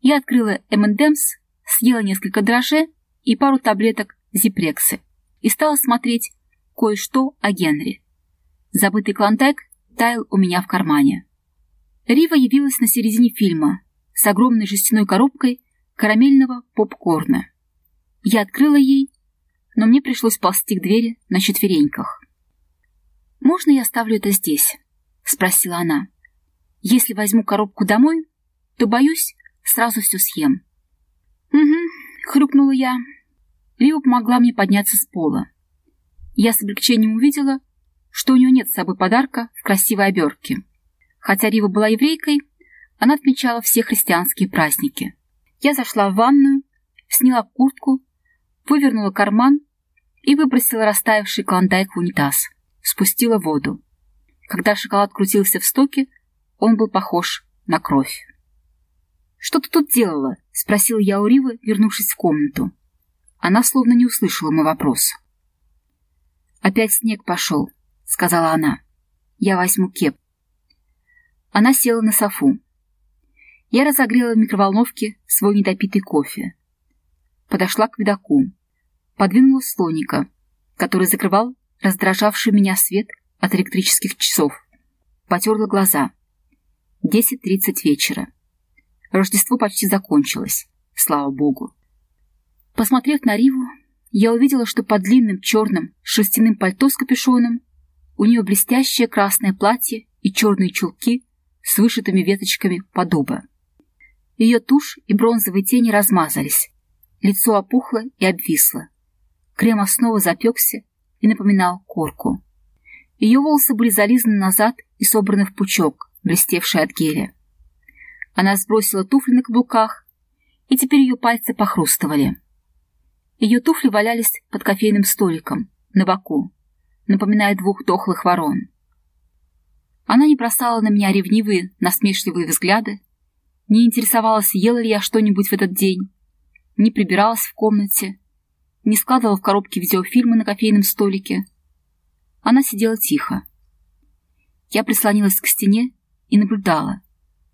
Я открыла M&M's, съела несколько дрожжей и пару таблеток зипрексы и стала смотреть кое-что о Генри. Забытый клондайк таял у меня в кармане. Рива явилась на середине фильма с огромной жестяной коробкой карамельного попкорна. Я открыла ей, но мне пришлось ползти к двери на четвереньках. «Можно я оставлю это здесь?» — спросила она. «Если возьму коробку домой, то, боюсь, сразу все съем». «Угу», — хрюкнула я. Рива помогла мне подняться с пола. Я с облегчением увидела, что у нее нет с собой подарка в красивой обертке. Хотя Рива была еврейкой, она отмечала все христианские праздники. Я зашла в ванную, сняла куртку, вывернула карман и выбросила растаявший клондайк в унитаз. Спустила воду. Когда шоколад крутился в стоке, он был похож на кровь. «Что ты тут делала?» — спросила я у Ривы, вернувшись в комнату. Она словно не услышала мой вопрос. «Опять снег пошел», — сказала она. «Я возьму кеп». Она села на софу. Я разогрела в микроволновке свой недопитый кофе. Подошла к видаку. Подвинула слоника, который закрывал раздражавший меня свет от электрических часов. Потерла глаза. Десять тридцать вечера. Рождество почти закончилось, слава богу. Посмотрев на Риву, я увидела, что под длинным черным шерстяным пальто с капюшоном у нее блестящее красное платье и черные чулки с вышитыми веточками подоба. Ее тушь и бронзовые тени размазались, лицо опухло и обвисло. Крем снова запекся и напоминал корку. Ее волосы были зализаны назад и собраны в пучок, блестевший от геля. Она сбросила туфли на каблуках, и теперь ее пальцы похрустывали. Ее туфли валялись под кофейным столиком, на боку, напоминая двух дохлых ворон. Она не бросала на меня ревнивые, насмешливые взгляды, не интересовалась, ела ли я что-нибудь в этот день, не прибиралась в комнате, не складывала в коробке видеофильмы на кофейном столике. Она сидела тихо. Я прислонилась к стене и наблюдала,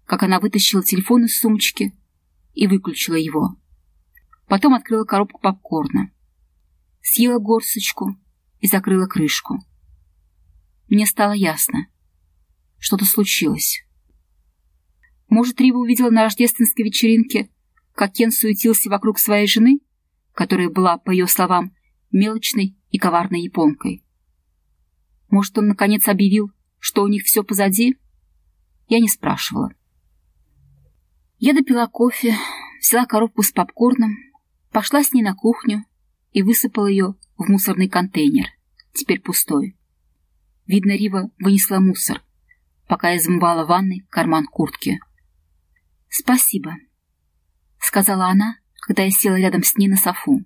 как она вытащила телефон из сумочки и выключила его. Потом открыла коробку попкорна. Съела горсточку и закрыла крышку. Мне стало ясно. Что-то случилось. Может, Рива увидела на рождественской вечеринке, как Кен суетился вокруг своей жены, которая была, по ее словам, мелочной и коварной японкой. Может, он, наконец, объявил, что у них все позади? Я не спрашивала. Я допила кофе, взяла коробку с попкорном, пошла с ней на кухню и высыпала ее в мусорный контейнер, теперь пустой. Видно, Рива вынесла мусор, пока я замывала ванной карман куртки. «Спасибо», — сказала она, когда я села рядом с ней на софу.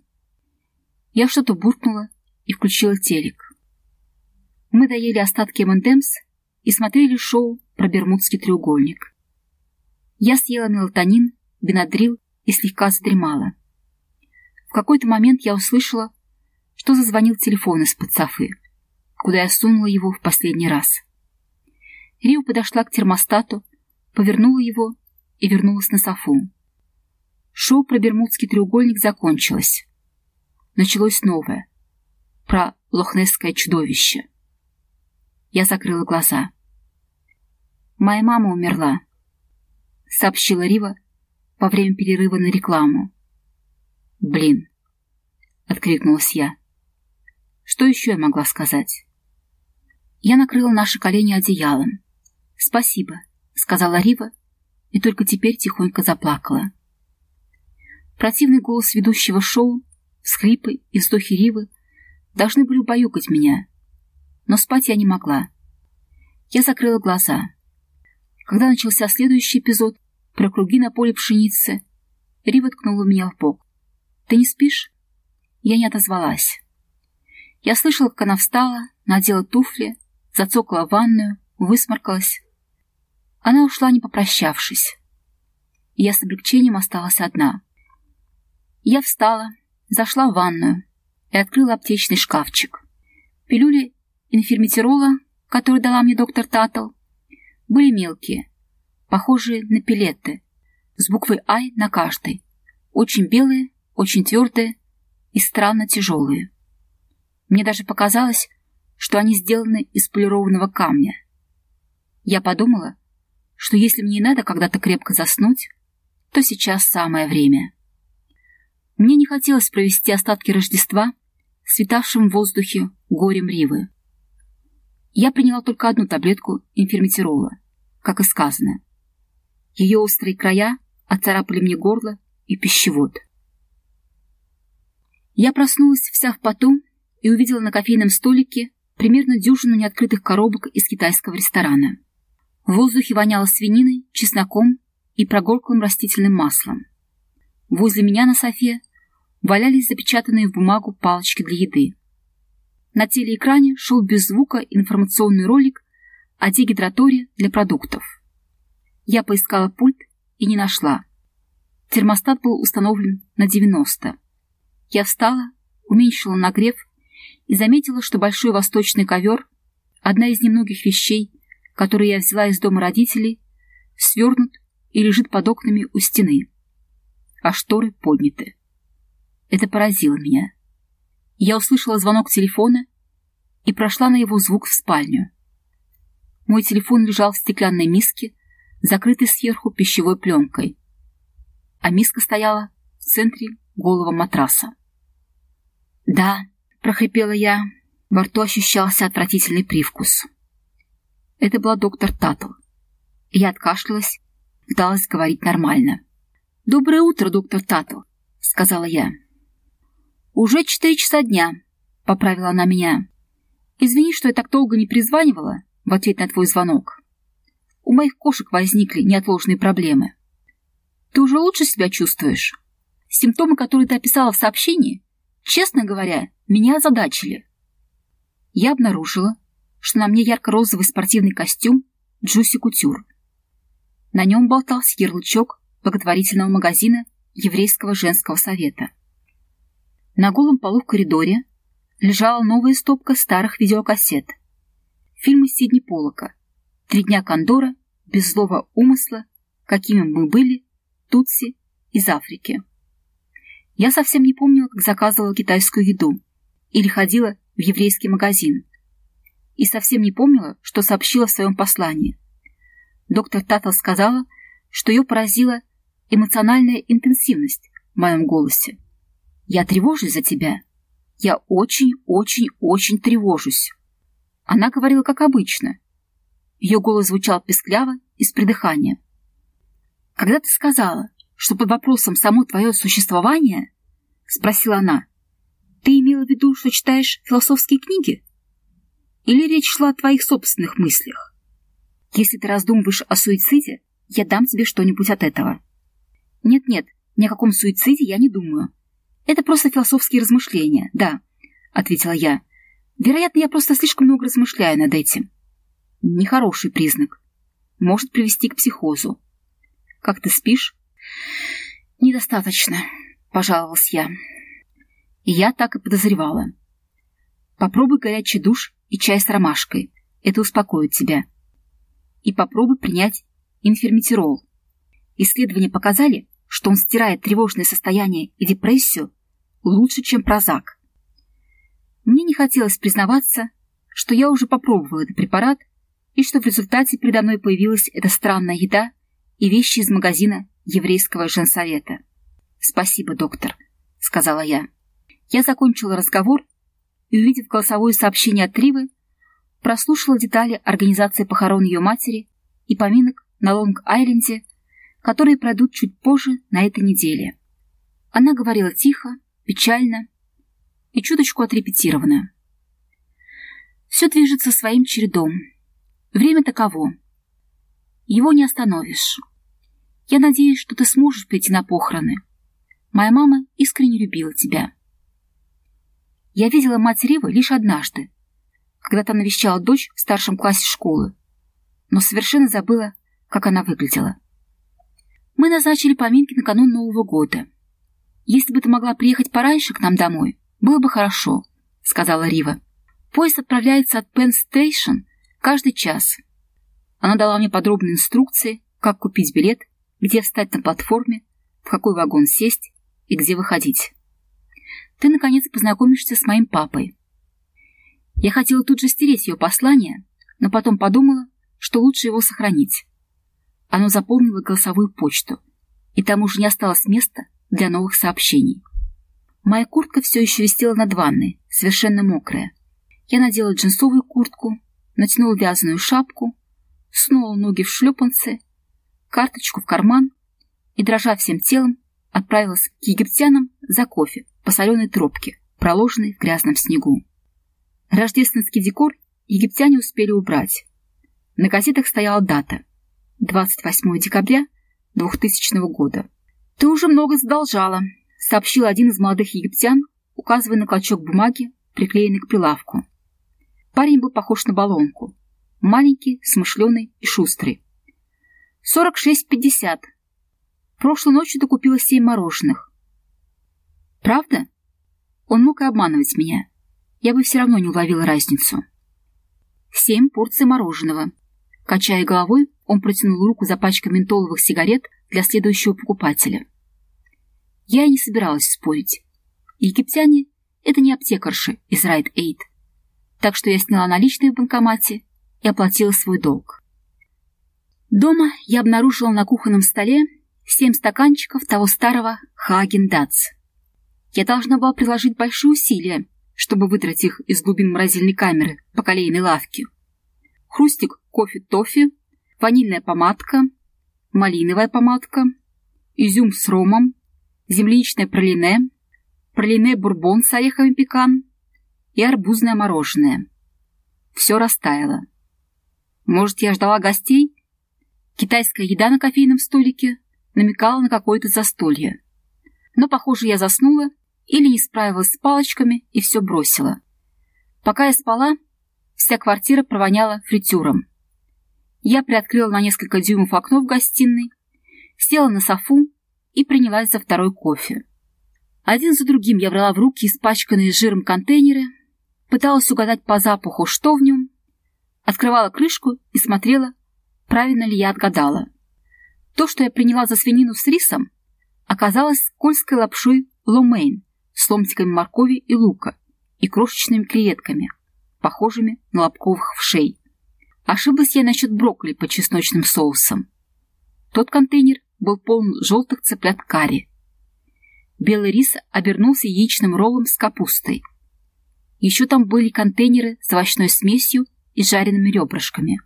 Я что-то буркнула и включила телек. Мы доели остатки M&M's и смотрели шоу про Бермудский треугольник. Я съела мелатонин, бенадрил и слегка задремала. Какой-то момент я услышала, что зазвонил телефон из-под софы, куда я сунула его в последний раз. Рио подошла к термостату, повернула его и вернулась на софу. Шоу про Бермудский треугольник закончилось. Началось новое. Про лохнесское чудовище. Я закрыла глаза. «Моя мама умерла», — сообщила Рива во время перерыва на рекламу. «Блин», — откликнулась я. Что еще я могла сказать? Я накрыла наши колени одеялом. «Спасибо», — сказала Рива, и только теперь тихонько заплакала. Противный голос ведущего шоу, всхлипы и вздохи Ривы должны были убаюкать меня, но спать я не могла. Я закрыла глаза. Когда начался следующий эпизод про круги на поле пшеницы, Рива ткнула меня в бок. «Ты не спишь?» Я не отозвалась. Я слышала, как она встала, надела туфли, зацокала в ванную, высморкалась. Она ушла, не попрощавшись. Я с облегчением осталась одна. Я встала, зашла в ванную и открыла аптечный шкафчик. Пилюли инферметирола, которые дала мне доктор Таттл, были мелкие, похожие на пилеты, с буквой «Ай» на каждой, очень белые, очень твердые и странно тяжелые. Мне даже показалось, что они сделаны из полированного камня. Я подумала, что если мне надо когда-то крепко заснуть, то сейчас самое время. Мне не хотелось провести остатки Рождества светавшим в воздухе горем Ривы. Я приняла только одну таблетку инферметирола, как и сказано. Ее острые края отцарапали мне горло и пищевод. Я проснулась вся в поту и увидела на кофейном столике примерно дюжину неоткрытых коробок из китайского ресторана. В воздухе воняло свининой, чесноком и прогорклым растительным маслом. Возле меня на софе валялись запечатанные в бумагу палочки для еды. На телеэкране шел без звука информационный ролик о дегидраторе для продуктов. Я поискала пульт и не нашла. Термостат был установлен на 90. Я встала, уменьшила нагрев и заметила, что большой восточный ковер, одна из немногих вещей, которые я взяла из дома родителей, свернут и лежит под окнами у стены, а шторы подняты. Это поразило меня. Я услышала звонок телефона и прошла на его звук в спальню. Мой телефон лежал в стеклянной миске, закрытой сверху пищевой пленкой, а миска стояла в центре голого матраса. «Да», — прохрипела я, во рту ощущался отвратительный привкус. Это была доктор Таттл. Я откашлялась, пыталась говорить нормально. «Доброе утро, доктор Таттл», — сказала я. «Уже четыре часа дня», — поправила она меня. «Извини, что я так долго не призванивала в ответ на твой звонок. У моих кошек возникли неотложные проблемы. Ты уже лучше себя чувствуешь? Симптомы, которые ты описала в сообщении, честно говоря, меня озадачили». Я обнаружила, что на мне ярко-розовый спортивный костюм Джуси Кутюр. На нем болтался ярлычок благотворительного магазина Еврейского женского совета. На голом полу в коридоре лежала новая стопка старых видеокассет. Фильмы Сидни Полока. «Три дня Кондора», «Без злого умысла», «Какими мы были», «Тутси» из Африки. Я совсем не помнила, как заказывала китайскую еду или ходила в еврейский магазин. И совсем не помнила, что сообщила в своем послании. Доктор Татл сказала, что ее поразила эмоциональная интенсивность в моем голосе. Я тревожусь за тебя. Я очень-очень-очень тревожусь. Она говорила, как обычно. Ее голос звучал пескляво и с придыхания. Когда ты сказала, что под вопросом само твое существование, спросила она, ты имела в виду, что читаешь философские книги? Или речь шла о твоих собственных мыслях? Если ты раздумываешь о суициде, я дам тебе что-нибудь от этого. Нет-нет, ни о каком суициде я не думаю. «Это просто философские размышления, да», — ответила я. «Вероятно, я просто слишком много размышляю над этим». Нехороший признак. Может привести к психозу. Как ты спишь?» «Недостаточно», — пожаловалась я. Я так и подозревала. Попробуй горячий душ и чай с ромашкой. Это успокоит тебя. И попробуй принять инферметирол. Исследования показали, что он стирает тревожное состояние и депрессию лучше, чем прозак. Мне не хотелось признаваться, что я уже попробовала этот препарат и что в результате передо мной появилась эта странная еда и вещи из магазина еврейского женсовета. «Спасибо, доктор», — сказала я. Я закончила разговор и, увидев голосовое сообщение от Ривы, прослушала детали организации похорон ее матери и поминок на Лонг-Айленде, которые пройдут чуть позже на этой неделе. Она говорила тихо, печально и чуточку отрепетированно. Все движется своим чередом. Время таково. Его не остановишь. Я надеюсь, что ты сможешь прийти на похороны. Моя мама искренне любила тебя. Я видела мать Ривы лишь однажды, когда та навещала дочь в старшем классе школы, но совершенно забыла, как она выглядела. Мы назначили поминки накануне Нового года. Если бы ты могла приехать пораньше к нам домой, было бы хорошо, — сказала Рива. Поезд отправляется от Пенн-стейшн каждый час. Она дала мне подробные инструкции, как купить билет, где встать на платформе, в какой вагон сесть и где выходить. Ты, наконец, познакомишься с моим папой. Я хотела тут же стереть ее послание, но потом подумала, что лучше его сохранить. Оно заполнило голосовую почту, и там уже не осталось места для новых сообщений. Моя куртка все еще висела над ванной, совершенно мокрая. Я надела джинсовую куртку, натянула вязаную шапку, сунула ноги в шлепанцы, карточку в карман и, дрожа всем телом, отправилась к египтянам за кофе по соленой тропке, проложенной в грязном снегу. Рождественский декор египтяне успели убрать. На газетах стояла дата — 28 декабря 2000 года. «Ты уже много задолжала», — сообщил один из молодых египтян, указывая на клочок бумаги, приклеенный к прилавку. Парень был похож на баллонку. Маленький, смышленый и шустрый. «Сорок шесть пятьдесят. Прошлой ночью ты купила семь мороженых». «Правда?» Он мог и обманывать меня. Я бы все равно не уловила разницу. Семь порций мороженого. Качая головой, он протянул руку за пачкой ментоловых сигарет для следующего покупателя. Я и не собиралась спорить. Египтяне — это не аптекарши из Райт Эйд. Так что я сняла наличные в банкомате и оплатила свой долг. Дома я обнаружила на кухонном столе семь стаканчиков того старого Хаген Дац. Я должна была приложить большие усилия, чтобы выдрать их из глубин морозильной камеры по колейной лавке. Хрустик кофе-тофи, ванильная помадка, малиновая помадка, изюм с ромом, земляничное пролине, пролине бурбон с орехами пекан и арбузное мороженое. Все растаяло. Может, я ждала гостей? Китайская еда на кофейном столике намекала на какое-то застолье. Но, похоже, я заснула или не справилась с палочками и все бросила. Пока я спала, вся квартира провоняла фритюром. Я приоткрыла на несколько дюймов окно в гостиной, села на софу и принялась за второй кофе. Один за другим я брала в руки испачканные жиром контейнеры, пыталась угадать по запаху, что в нем, открывала крышку и смотрела, правильно ли я отгадала. То, что я приняла за свинину с рисом, оказалось скользкой лапшой ломейн с ломтиками моркови и лука и крошечными креветками, похожими на лобковых вшей. Ошиблась я насчет брокколи по чесночным соусам. Тот контейнер был полон желтых цыплят карри. Белый рис обернулся яичным роллом с капустой. Еще там были контейнеры с овощной смесью и жареными ребрышками.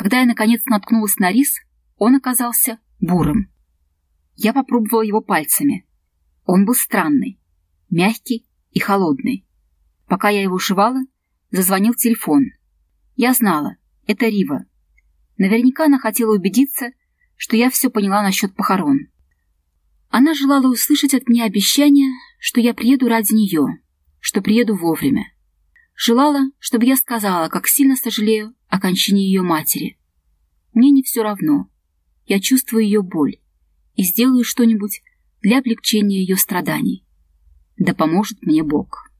Когда я, наконец, наткнулась на рис, он оказался бурым. Я попробовала его пальцами. Он был странный, мягкий и холодный. Пока я его жевала, зазвонил телефон — я знала, это Рива. Наверняка она хотела убедиться, что я все поняла насчет похорон. Она желала услышать от меня обещание, что я приеду ради нее, что приеду вовремя. Желала, чтобы я сказала, как сильно сожалею о кончине ее матери. Мне не все равно. я чувствую ее боль и сделаю что-нибудь для облегчения ее страданий. Да поможет мне Бог.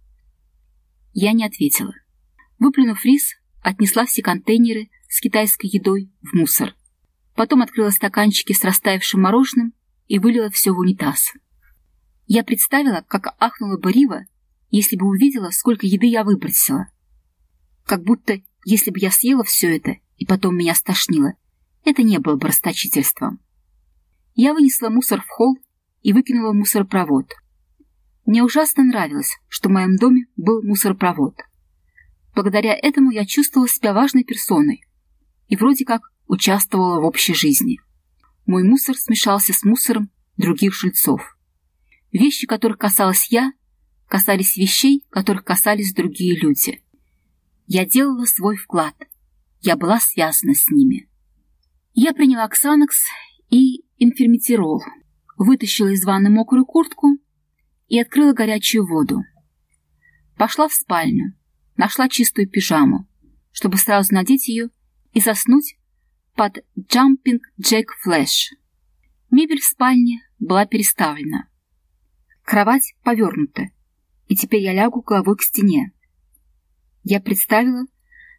Я не ответила. Выплюнув рис, отнесла все контейнеры с китайской едой в мусор. Потом открыла стаканчики с растаявшим мороженым и вылила все в унитаз. Я представила, как ахнула бы Рива, если бы увидела, сколько еды я выбросила. Как будто, если бы я съела все это и потом меня стошнило, это не было бы расточительством. Я вынесла мусор в холл и выкинула мусоропровод. Мне ужасно нравилось, что в моем доме был мусоропровод. Благодаря этому я чувствовала себя важной персоной и вроде как участвовала в общей жизни. Мой мусор смешался с мусором других жильцов. Вещи, которых касалась я, касались вещей, которых касались другие люди. Я делала свой вклад. Я была связана с ними. Я приняла Ксанакс и инферметирол, вытащила из ванны мокрую куртку и открыла горячую воду. Пошла в спальню, нашла чистую пижаму, чтобы сразу надеть ее и заснуть под Jumping Jack Flash. Мебель в спальне была переставлена. Кровать повернута, и теперь я лягу головой к стене. Я представила,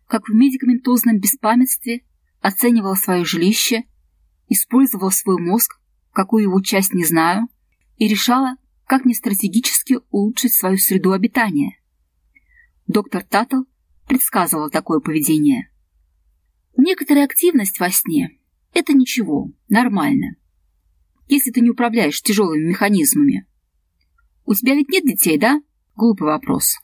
как в медикаментозном беспамятстве оценивала свое жилище, использовала свой мозг, какую его часть не знаю, и решала, как мне стратегически улучшить свою среду обитания. Доктор Таттл предсказывал такое поведение. Некоторая активность во сне – это ничего, нормально. Если ты не управляешь тяжелыми механизмами. У тебя ведь нет детей, да? Глупый вопрос.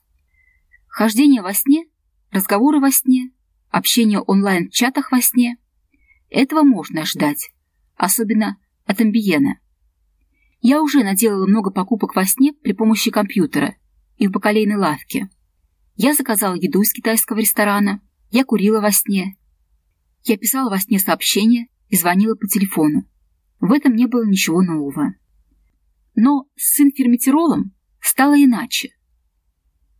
Хождение во сне, разговоры во сне, общение онлайн в чатах во сне – этого можно ждать, особенно от амбиена. Я уже наделала много покупок во сне при помощи компьютера и в бакалейной лавке. Я заказала еду из китайского ресторана, я курила во сне, я писала во сне сообщения и звонила по телефону. В этом не было ничего нового. Но с инферметиролом стало иначе.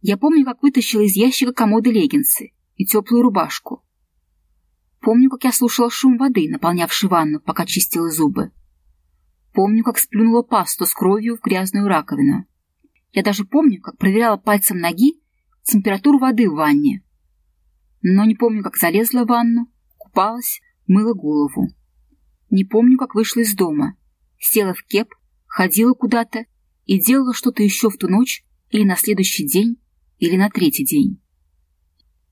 Я помню, как вытащила из ящика комода леггинсы и теплую рубашку. Помню, как я слушала шум воды, наполнявшей ванну, пока чистила зубы. Помню, как сплюнула пасту с кровью в грязную раковину. Я даже помню, как проверяла пальцем ноги температуру воды в ванне. Но не помню, как залезла в ванну, купалась, мыла голову. Не помню, как вышла из дома. Села в кеп, ходила куда-то и делала что-то еще в ту ночь или на следующий день, или на третий день.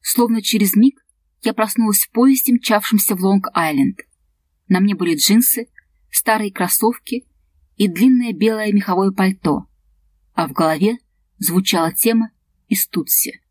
Словно через миг я проснулась в поезде, мчавшемся в Лонг-Айленд. На мне были джинсы, старые кроссовки и длинное белое меховое пальто, а в голове звучала тема из Тутси.